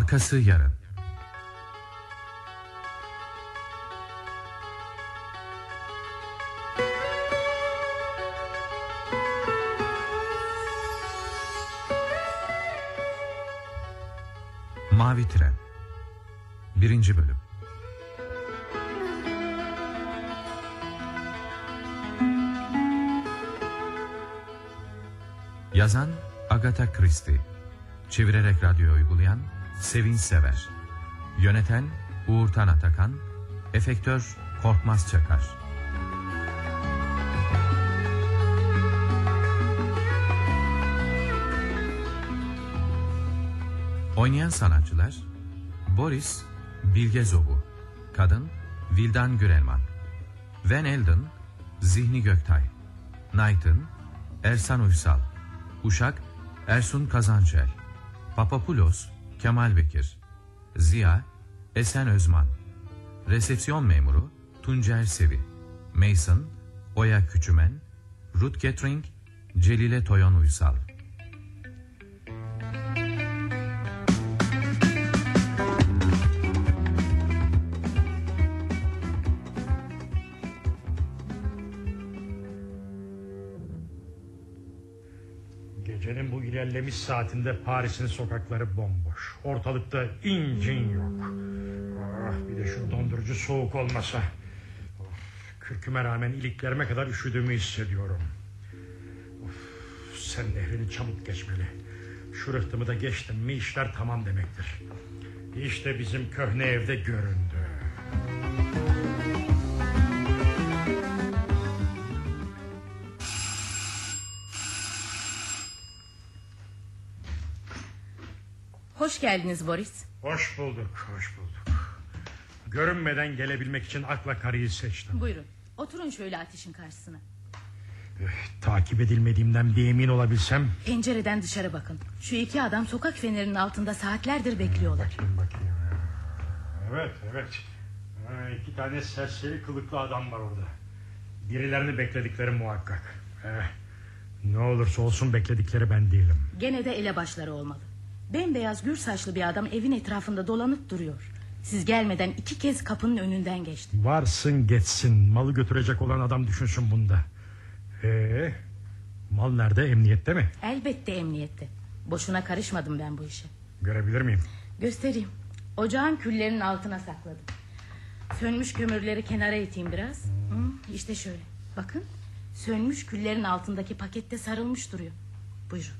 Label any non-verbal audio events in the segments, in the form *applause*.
Arkası yarın. Mavi Tren Birinci Bölüm Yazan Agatha Christie Çevirerek radyo uygulayan Sevin Sever. Yöneten Uğur Tan Atakan. Efektör Korkmaz Çakar. Oynayan sanatçılar Boris Bilge Zobu Kadın Vildan Gürelman Van Elden Zihni Göktay Knighton Ersan Uysal Uşak Ersun Kazancel Papapulos Kemal Bekir Ziya Esen Özman Resepsiyon memuru Tuncer Sevi Mason Oya Küçümen Ruth Getring Celile Toyon Uysal İlerlemiş saatinde Paris'in sokakları bomboş. Ortalıkta incin yok. Ah, bir de şu dondurucu soğuk olmasa. Of, kürküme rağmen iliklerime kadar üşüdüğümü hissediyorum. Of, sen nehrini çabuk geçmeli. Şu rıhtımı da geçtim mi işler tamam demektir. İşte bizim köhne evde göründü. Hoş geldiniz Boris. Hoş bulduk, hoş bulduk. Görünmeden gelebilmek için akla karıyı seçtim. Buyurun. Oturun şöyle ateşin karşısına. Takip edilmediğimden bir emin olabilsem... Pencereden dışarı bakın. Şu iki adam sokak fenerinin altında saatlerdir bekliyorlar. Bakayım bakayım. Evet evet. Ha, İki tane serseri kılıklı adam var orada. Birilerini bekledikleri muhakkak. Eh, ne olursa olsun bekledikleri ben değilim. Gene de elebaşları olmalı. Bembeyaz gür saçlı bir adam evin etrafında dolanıp duruyor. Siz gelmeden iki kez kapının önünden geçti. Varsın geçsin. Malı götürecek olan adam düşünsün bunda. Ee, mal nerede? Emniyette mi? Elbette emniyette. Boşuna karışmadım ben bu işe. Görebilir miyim? Göstereyim. Ocağın küllerinin altına sakladım. Sönmüş kömürleri kenara iteyim biraz. Hı, işte şöyle. Bakın. Sönmüş küllerin altındaki pakette sarılmış duruyor. Buyurun.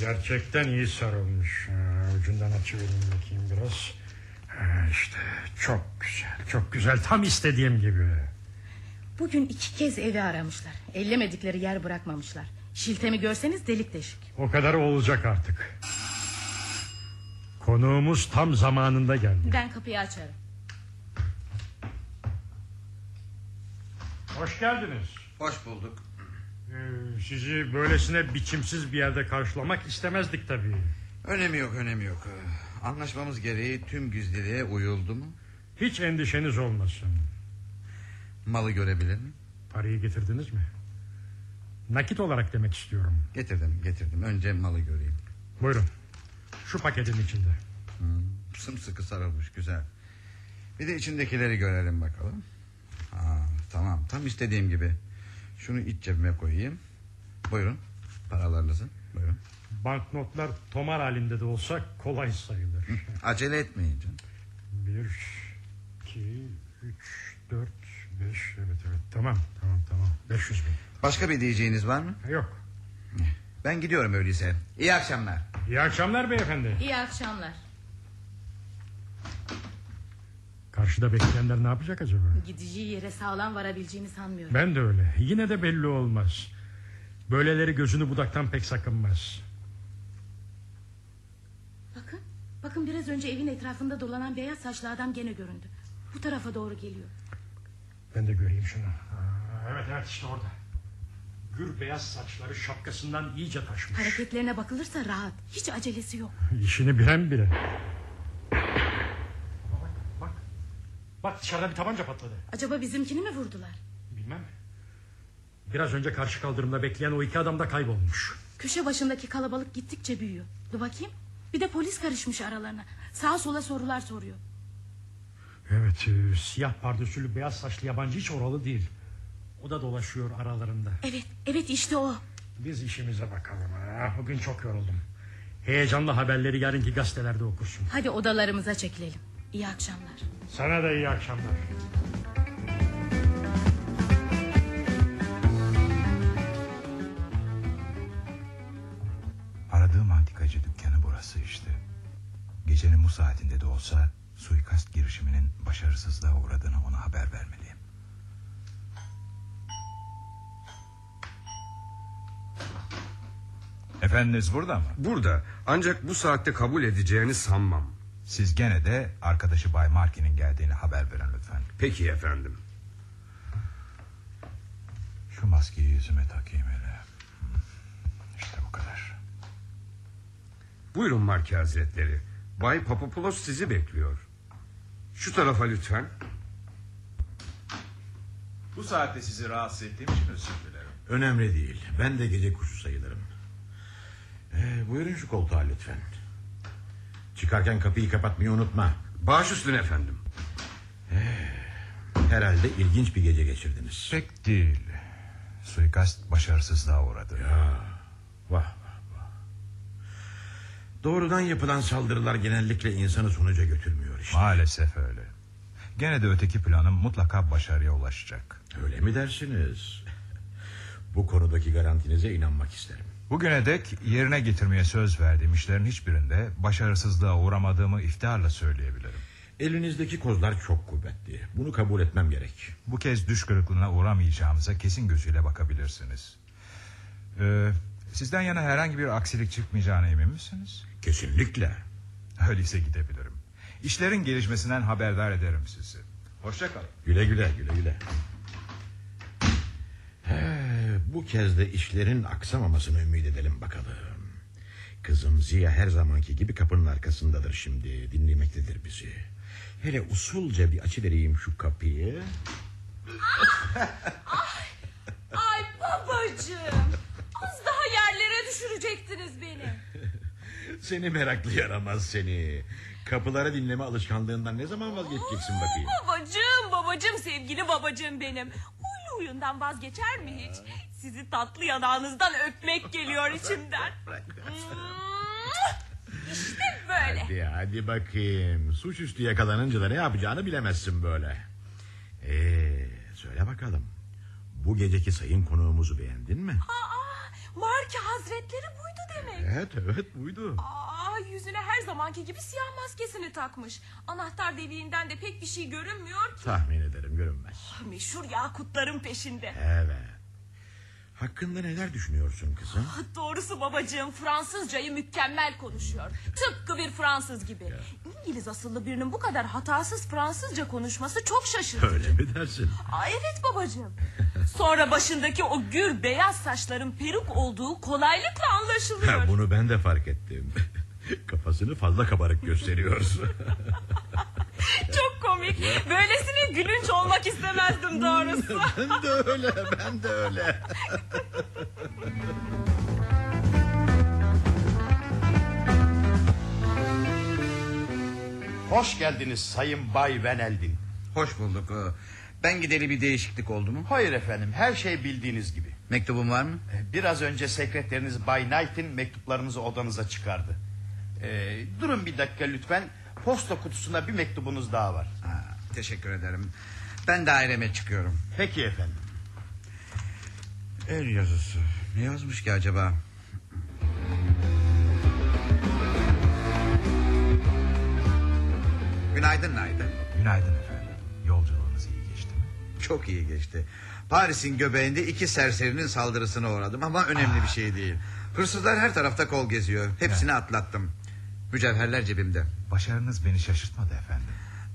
Gerçekten iyi sarılmış. Ha, ucundan açıvereyim bakayım biraz. Ha, işte çok güzel, çok güzel. Tam istediğim gibi. Bugün iki kez evi aramışlar. Ellemedikleri yer bırakmamışlar. Şiltemi görseniz delik deşik. O kadar olacak artık. Konuğumuz tam zamanında geldi. Ben kapıyı açarım. Hoş geldiniz. Hoş bulduk. Ee, sizi böylesine biçimsiz bir yerde karşılamak istemezdik tabii. Önemi yok önemi yok. Ee, Anlaşmamız gereği tüm gizliliğe uyuldu mu? Hiç endişeniz olmasın. Malı görebilir mi? Parayı getirdiniz mi? Nakit olarak demek istiyorum. Getirdim getirdim. Önce malı göreyim. Buyurun. Şu paketin içinde. Hmm, sımsıkı sarılmış güzel. Bir de içindekileri görelim bakalım. Ha, tamam tam istediğim gibi. Şunu iç cebime koyayım. Buyurun paralarınızı. Buyurun. Banknotlar tomar halinde de olsa kolay sayılır. Acele etmeyin canım. Bir, iki, üç, dört, beş. Evet evet tamam tamam tamam. Beş yüz bin. Başka bir diyeceğiniz var mı? Yok. Ben gidiyorum öyleyse. İyi akşamlar. İyi akşamlar beyefendi. İyi akşamlar. Karşıda bekleyenler ne yapacak acaba? Gideceği yere sağlam varabileceğini sanmıyorum. Ben de öyle. Yine de belli olmaz. Böyleleri gözünü budaktan pek sakınmaz. Bakın. Bakın biraz önce evin etrafında dolanan beyaz saçlı adam gene göründü. Bu tarafa doğru geliyor. Ben de göreyim şunu. Aa, evet evet işte orada. Gür beyaz saçları şapkasından iyice taşmış. Hareketlerine bakılırsa rahat. Hiç acelesi yok. İşini bilen bile. Bak bak. Bak dışarıda bir tabanca patladı. Acaba bizimkini mi vurdular? Bilmem. Biraz önce karşı kaldırımda bekleyen o iki adam da kaybolmuş. Köşe başındaki kalabalık gittikçe büyüyor. Dur bakayım. Bir de polis karışmış aralarına. Sağa sola sorular soruyor. Evet e, siyah pardösülü beyaz saçlı yabancı hiç oralı değil. O da dolaşıyor aralarında. Evet evet işte o. Biz işimize bakalım. Ha. Bugün çok yoruldum. Heyecanlı haberleri yarınki gazetelerde okursun. Hadi odalarımıza çekilelim. İyi akşamlar. Sana da iyi akşamlar. Aradığım antikacı dükkanı burası işte. Gecenin bu saatinde de olsa suikast girişiminin başarısızlığa uğradığını ona haber vermeliyim. Efendiniz burada mı? Burada ancak bu saatte kabul edeceğini sanmam. Siz gene de arkadaşı Bay Markin'in geldiğini haber verin lütfen. Peki efendim. Şu maskeyi yüzüme takayım hele. İşte bu kadar. Buyurun Marki Hazretleri. Bay Papopoulos sizi bekliyor. Şu tarafa lütfen. Bu saatte sizi rahatsız ettiğim için özür dilerim. Önemli değil. Ben de gece kuşu sayılırım. Ee, buyurun şu koltuğa lütfen. Çıkarken kapıyı kapatmayı unutma. Baş üstüne efendim. Herhalde ilginç bir gece geçirdiniz. Pek değil. Suikast başarısızlığa uğradı. Vah vah vah. Doğrudan yapılan saldırılar genellikle insanı sonuca götürmüyor işte. Maalesef öyle. Gene de öteki planım mutlaka başarıya ulaşacak. Öyle mi dersiniz? Bu konudaki garantinize inanmak isterim. Bugüne dek yerine getirmeye söz verdiğim işlerin hiçbirinde başarısızlığa uğramadığımı iftiharla söyleyebilirim. Elinizdeki kozlar çok kuvvetli. Bunu kabul etmem gerek. Bu kez düş kırıklığına uğramayacağımıza kesin gözüyle bakabilirsiniz. Ee, sizden yana herhangi bir aksilik çıkmayacağına emin misiniz? Kesinlikle. Öyleyse gidebilirim. İşlerin gelişmesinden haberdar ederim sizi. Hoşçakalın. Güle güle güle güle. He, bu kez de işlerin aksamamasını ümit edelim bakalım. Kızım Ziya her zamanki gibi kapının arkasındadır şimdi. Dinlemektedir bizi. Hele usulca bir açı vereyim şu kapıyı. Ay babacığım. Az daha yerlere düşürecektiniz beni. Seni meraklı yaramaz seni. Kapıları dinleme alışkanlığından ne zaman vazgeçeceksin bakayım? Babacığım babacığım sevgili babacığım benim. Huylu huyundan vazgeçer mi hiç? Sizi tatlı yanağınızdan öpmek geliyor *laughs* içimden. işte böyle. Hadi hadi bakayım. Suçüstü yakalanınca da ne yapacağını bilemezsin böyle. Ee, söyle bakalım. Bu geceki sayın konuğumuzu beğendin mi? Aa, Marki Hazretleri buydu demek. Evet evet buydu. Aa, yüzüne her zamanki gibi siyah maskesini takmış. Anahtar deliğinden de pek bir şey görünmüyor ki. Tahmin ederim görünmez. Meşhur yakutların peşinde. Evet. Hakkında neler düşünüyorsun kızım? Doğrusu babacığım Fransızcayı mükemmel konuşuyor. Tıpkı bir Fransız gibi. İngiliz asıllı birinin bu kadar hatasız Fransızca konuşması çok şaşırtıcı. Öyle mi dersin? Aa, evet babacığım. *laughs* Sonra başındaki o gür beyaz saçların peruk olduğu kolaylıkla anlaşılıyor. Bunu ben de fark ettim. *laughs* Kafasını fazla kabarık gösteriyorsun. *laughs* Çok komik. Böylesine gülünç olmak istemezdim doğrusu. *laughs* ben de öyle, ben de öyle. Hoş geldiniz Sayın Bay Van Eldin. Hoş bulduk. Ben gideli bir değişiklik oldu mu? Hayır efendim her şey bildiğiniz gibi. Mektubun var mı? Biraz önce sekreteriniz Bay Knight'in mektuplarınızı odanıza çıkardı. Ee, durun bir dakika lütfen. Posta kutusunda bir mektubunuz daha var. Ha, teşekkür ederim. Ben daireme çıkıyorum. Peki efendim. El yazısı. Ne yazmış ki acaba? Günaydın Naydın. Günaydın Çok iyi geçti. Paris'in göbeğinde iki serserinin saldırısına uğradım ama önemli bir şey değil. Hırsızlar her tarafta kol geziyor. Hepsini atlattım. Mücevherler cebimde. Başarınız beni şaşırtmadı efendim.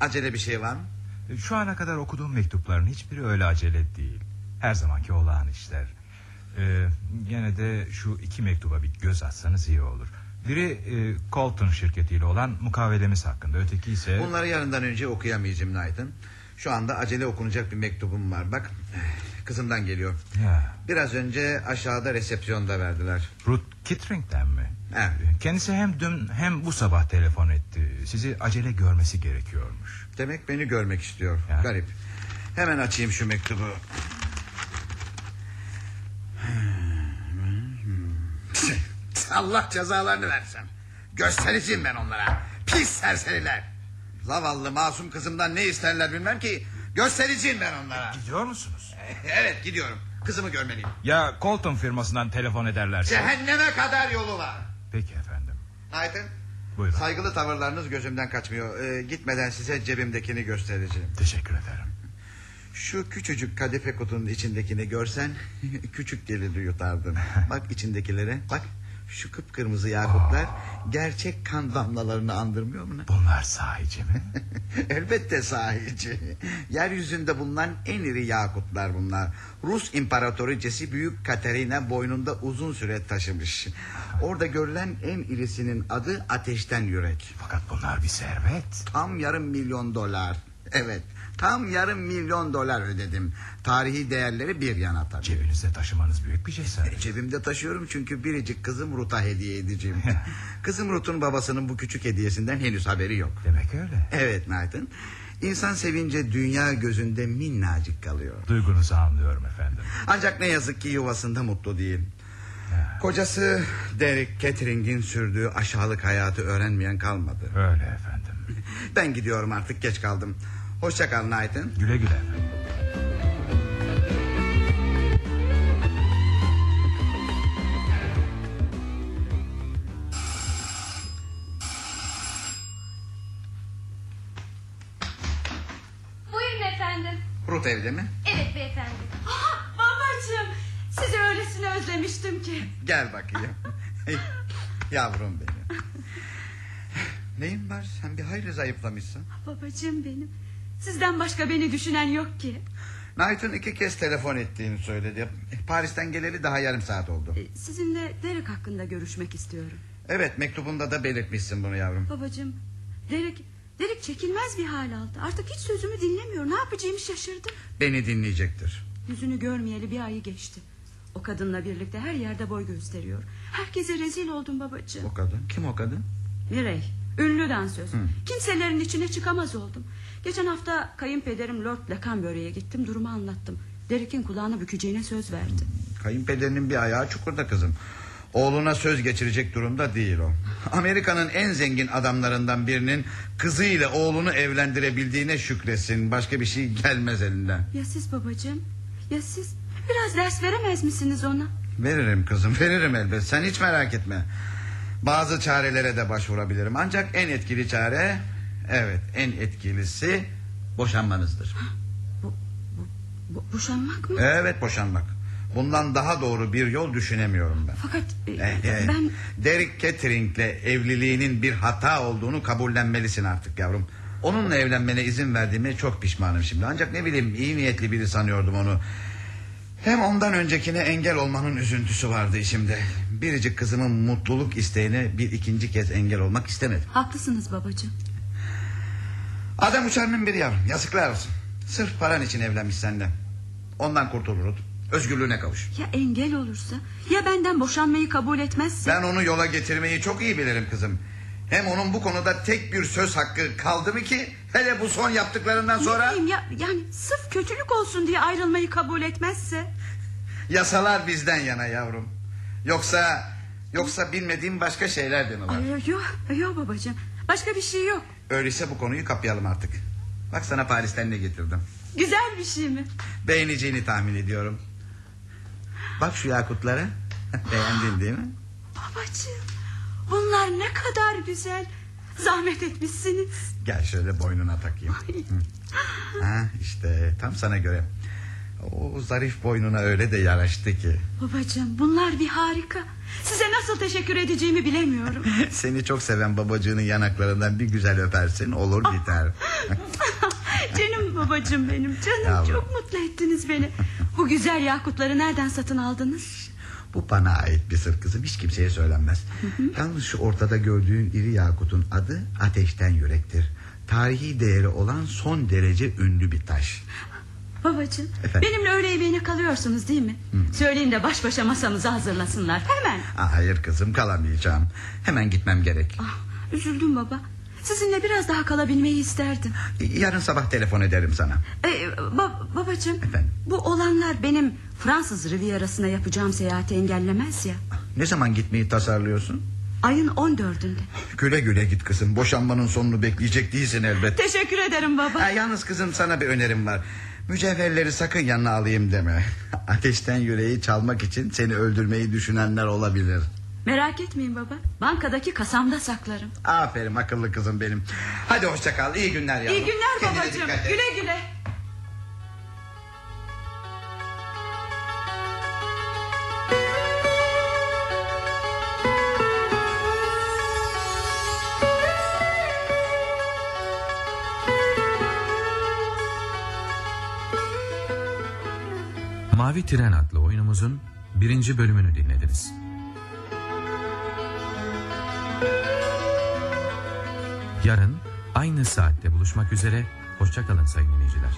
Acele bir şey var mı? Şu ana kadar okuduğum mektupların hiçbiri öyle acele değil. Her zamanki olağan işler. Ee, gene de şu iki mektuba bir göz atsanız iyi olur. Biri e, Colton şirketiyle olan mukavelemiz hakkında. Öteki ise... Bunları yarından önce okuyamayacağım Naydın. Şu anda acele okunacak bir mektubum var. Bak kızımdan geliyor. Ya, Biraz önce aşağıda resepsiyonda verdiler. Ruth Kittering'den mi? Evet. Kendisi hem dün hem bu sabah telefon etti. sizi acele görmesi gerekiyormuş. Demek beni görmek istiyor. Ya. Garip. Hemen açayım şu mektubu. *laughs* Allah cezalarını versin. Göstereceğim ben onlara. Pis serseriler. Zavallı masum kızımdan ne isterler bilmem ki. Göstereceğim ben onlara. Gidiyor musunuz? *laughs* Evet gidiyorum. Kızımı görmeliyim. Ya Colton firmasından telefon ederlerse? Cehenneme kadar yolu var. Peki efendim. Aydın. Buyurun. Saygılı tavırlarınız gözümden kaçmıyor. Ee, gitmeden size cebimdekini göstereceğim. Teşekkür ederim. Şu küçücük kadife kutunun içindekini görsen *laughs* küçük geliri yutardın. *laughs* Bak içindekilere bak şu kıpkırmızı yakutlar gerçek kan damlalarını andırmıyor mu? ne? Bunlar sahici mi? *laughs* Elbette sahici. Yeryüzünde bulunan en iri yakutlar bunlar. Rus imparatoriçesi Büyük Katerina boynunda uzun süre taşımış. Orada görülen en irisinin adı Ateşten Yürek. Fakat bunlar bir servet. Tam yarım milyon dolar. Evet tam yarım milyon dolar ödedim. Tarihi değerleri bir yana tabii. Cebinizde taşımanız büyük bir cesaret. Cebimde taşıyorum çünkü biricik kızım Ruth'a hediye edeceğim. *laughs* kızım Ruth'un babasının bu küçük hediyesinden henüz haberi yok. Demek öyle. Evet Nathan. İnsan sevince dünya gözünde minnacık kalıyor. Duygunuzu anlıyorum efendim. Ancak ne yazık ki yuvasında mutlu değil. Kocası Derek Catering'in sürdüğü aşağılık hayatı öğrenmeyen kalmadı. Öyle efendim. Ben gidiyorum artık geç kaldım. Hoşça kal Nathan. Güle güle. Buyurun efendim. Ruth evde mi? Evet beyefendi. Ah, babacığım sizi öylesine özlemiştim ki. Gel bakayım. *laughs* Yavrum benim. Neyin var? Sen bir hayli zayıflamışsın. Babacığım benim. Sizden başka beni düşünen yok ki. Nathan iki kez telefon ettiğini söyledi. Paris'ten geleli daha yarım saat oldu. E, Sizinle Derek hakkında görüşmek istiyorum. Evet mektubunda da belirtmişsin bunu yavrum. Babacığım Derek, Derek çekilmez bir hal aldı. Artık hiç sözümü dinlemiyor. Ne yapacağımı şaşırdım. Beni dinleyecektir. Yüzünü görmeyeli bir ayı geçti. O kadınla birlikte her yerde boy gösteriyor. Herkese rezil oldum babacığım. O kadın. Kim o kadın? Mirey, ünlü dansöz. Kimselerin içine çıkamaz oldum. Geçen hafta kayınpederim Lord Lacanböre'ye gittim. Durumu anlattım. Derek'in kulağına bükeceğine söz verdi. Kayınpederinin bir ayağı çukurda kızım. Oğluna söz geçirecek durumda değil o. Amerika'nın en zengin adamlarından birinin kızıyla oğlunu evlendirebildiğine şükresin. Başka bir şey gelmez elinden. Ya siz babacığım? Ya siz? Biraz ders veremez misiniz ona? Veririm kızım veririm elbet sen hiç merak etme. Bazı çarelere de başvurabilirim. Ancak en etkili çare... Evet en etkilisi boşanmanızdır. Bo- boşanmak mı? Evet boşanmak. Bundan daha doğru bir yol düşünemiyorum ben. Fakat e, eh, ben Derek Catering'le evliliğinin bir hata olduğunu kabullenmelisin artık yavrum. Onunla evlenmene izin verdiğime çok pişmanım şimdi. Ancak ne bileyim iyi niyetli biri sanıyordum onu. Hem ondan öncekine engel olmanın üzüntüsü vardı içimde. Biricik kızımın mutluluk isteğine bir ikinci kez engel olmak istemedim. haklısınız babacığım. Adam uçarının biri yavrum yazıklar olsun. Sırf paran için evlenmiş senden. Ondan kurtulur. Özgürlüğüne kavuş. Ya engel olursa? Ya benden boşanmayı kabul etmezse? Ben onu yola getirmeyi çok iyi bilirim kızım. Hem onun bu konuda tek bir söz hakkı kaldı mı ki... ...hele bu son yaptıklarından Ne sonra... bileyim ya, yani sırf kötülük olsun diye ayrılmayı kabul etmezse? ...yasalar bizden yana yavrum. Yoksa... ...yoksa bilmediğim başka şeyler de mi var? Yok, yok babacığım. Başka bir şey yok. Öyleyse bu konuyu kapayalım artık. Bak sana Paris'ten ne getirdim. Güzel bir şey mi? Beğeneceğini tahmin ediyorum. Bak şu yakutlara. *laughs* Beğendin değil mi? Babacığım bunlar ne kadar güzel. Zahmet etmişsiniz. Gel şöyle boynuna takayım. Ha, işte tam sana göre. O zarif boynuna öyle de yaraştı ki. Babacığım bunlar bir harika. Size nasıl teşekkür edeceğimi bilemiyorum. *laughs* Seni çok seven babacığının yanaklarından bir güzel öpersin olur biter. *laughs* canım babacığım benim canım Yavrum. çok mutlu ettiniz beni. Bu güzel yakutları nereden satın aldınız? Bu bana ait bir sır kızım hiç kimseye söylenmez. Yalnız şu ortada gördüğün iri yakutun adı ateşten yürektir. Tarihi değeri olan son derece ünlü bir taş. Babacığım Efendim? benimle öğle yemeğine kalıyorsunuz değil mi? Söyleyin de baş başa masamızı hazırlasınlar hemen. Aa, hayır kızım kalamayacağım. Hemen gitmem gerek. Ah, üzüldüm baba. Sizinle biraz daha kalabilmeyi isterdim. Yarın sabah telefon ederim sana. Ee, ba- babacığım Efendim? bu olanlar benim Fransız Rivierası'na yapacağım seyahati engellemez ya. Ne zaman gitmeyi tasarlıyorsun? Ayın 14'ünde. Güle güle git kızım. Boşanmanın sonunu bekleyecek değilsin elbet. Teşekkür ederim baba. Ha, yalnız kızım sana bir önerim var. Mücevherleri sakın yanına alayım deme. *laughs* Ateşten yüreği çalmak için seni öldürmeyi düşünenler olabilir. Merak etmeyin baba. Bankadaki kasamda saklarım. Aferin akıllı kızım benim. Hadi hoşça kal. İyi günler yavrum. İyi günler babacığım. Güle güle. Mavi Tren adlı oyunumuzun birinci bölümünü dinlediniz. Yarın aynı saatte buluşmak üzere. Hoşçakalın sayın dinleyiciler.